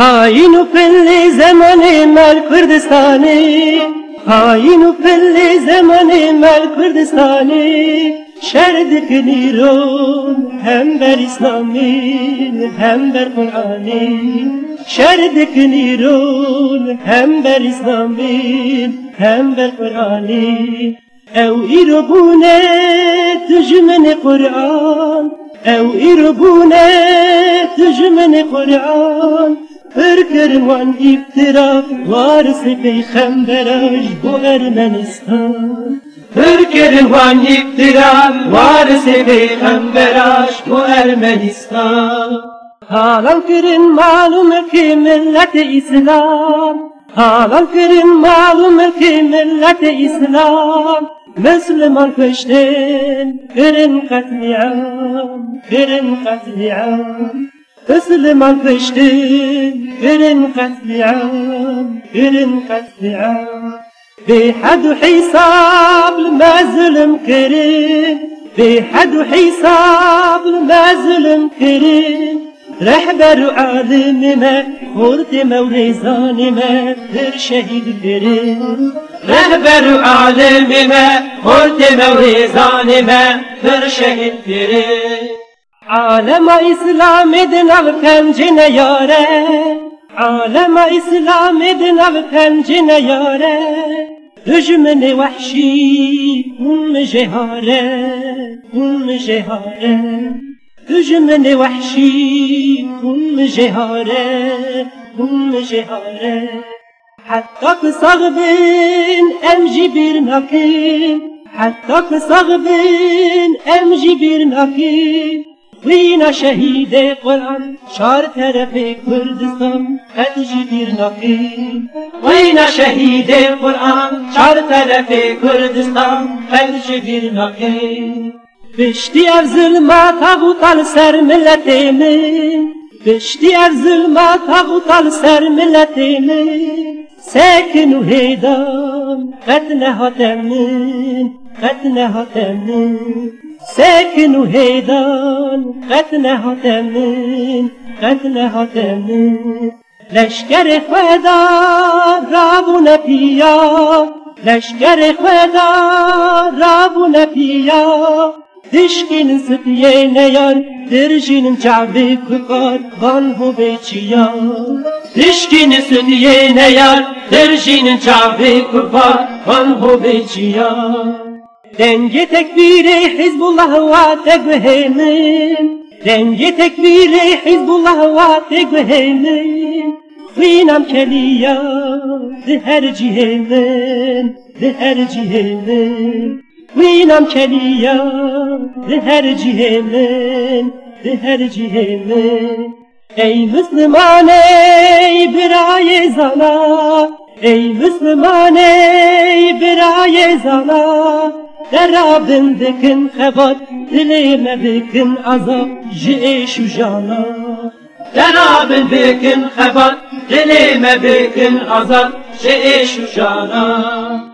خائن و پل زمان مر کردستانی خائن و پل زمان مر کردستانی شرد کنی رون هم بر اسلامی هم بر قرآنی شرد کنی رون هم بر اسلامی هم بر قرآنی او ایرو بونه تجمن قرآن او ایرو بونه تجمن قرآن Hırkırın van iftira varisi peygamberaj bu Ermenistan. Hırkırın van iftira varisi peygamberaj bu Ermenistan. Halan kırın malum ki milleti İslam. Halan kırın malum ki milleti İslam. Müslüman kıştın kırın katliam Kırın katliam تسلم الفلسطين فين قتل عام فين قتل عام في حد حساب المازلم كريم في حد حساب المازلم كريم. عالم ما خورت مولي ما در شهيد كريم. رح بر عالم ما خورت مولي ما در شهيد كريم. عالم إسلام دنال پنجینه یاره عالم إسلام دنال پنجینه یاره دجمن وحشی ام جهاره ام جهاره دجمن وحشي كم جهارة كم جهارة حتى كصغبن أم جبير ناكين حتى كصغبن أم جبير ناكين لینا شهید قرآن چار طرف کردستان خدش بیر نقی لینا شهید قرآن چار طرف کردستان خدش بیر نقی بشتی از ظلمات تل سر ملت من بشتی از ظلمات تغوطال سر ملت ساكن هیدان قد نهض أمين قد نهض أمين ساكن هیدان قد نه أمين قد نه أمين لشکر خدا رابون پیا لشکر خدا رابون پیا Dişkin sıtiye ne yar, dirjinin çabi kukar, van hu beçiya. Dişkin sıtiye ne yar, dirjinin çabi kukar, van hu beçiya. Denge tekbiri Hizbullah ve tekbehemin, denge tekbiri Hizbullah ve tekbehemin. Vinam keliya, cihemin, diher cihemin. وینم کلیا به هر جهمن به هر جهمن ای مسلمان ای برای زنا ای مسلمان ای برای زنا درابن بکن خبات دلیم بکن عذاب جیش و جانا درابن بکن خبات دلیم بکن عذاب جیش و جانا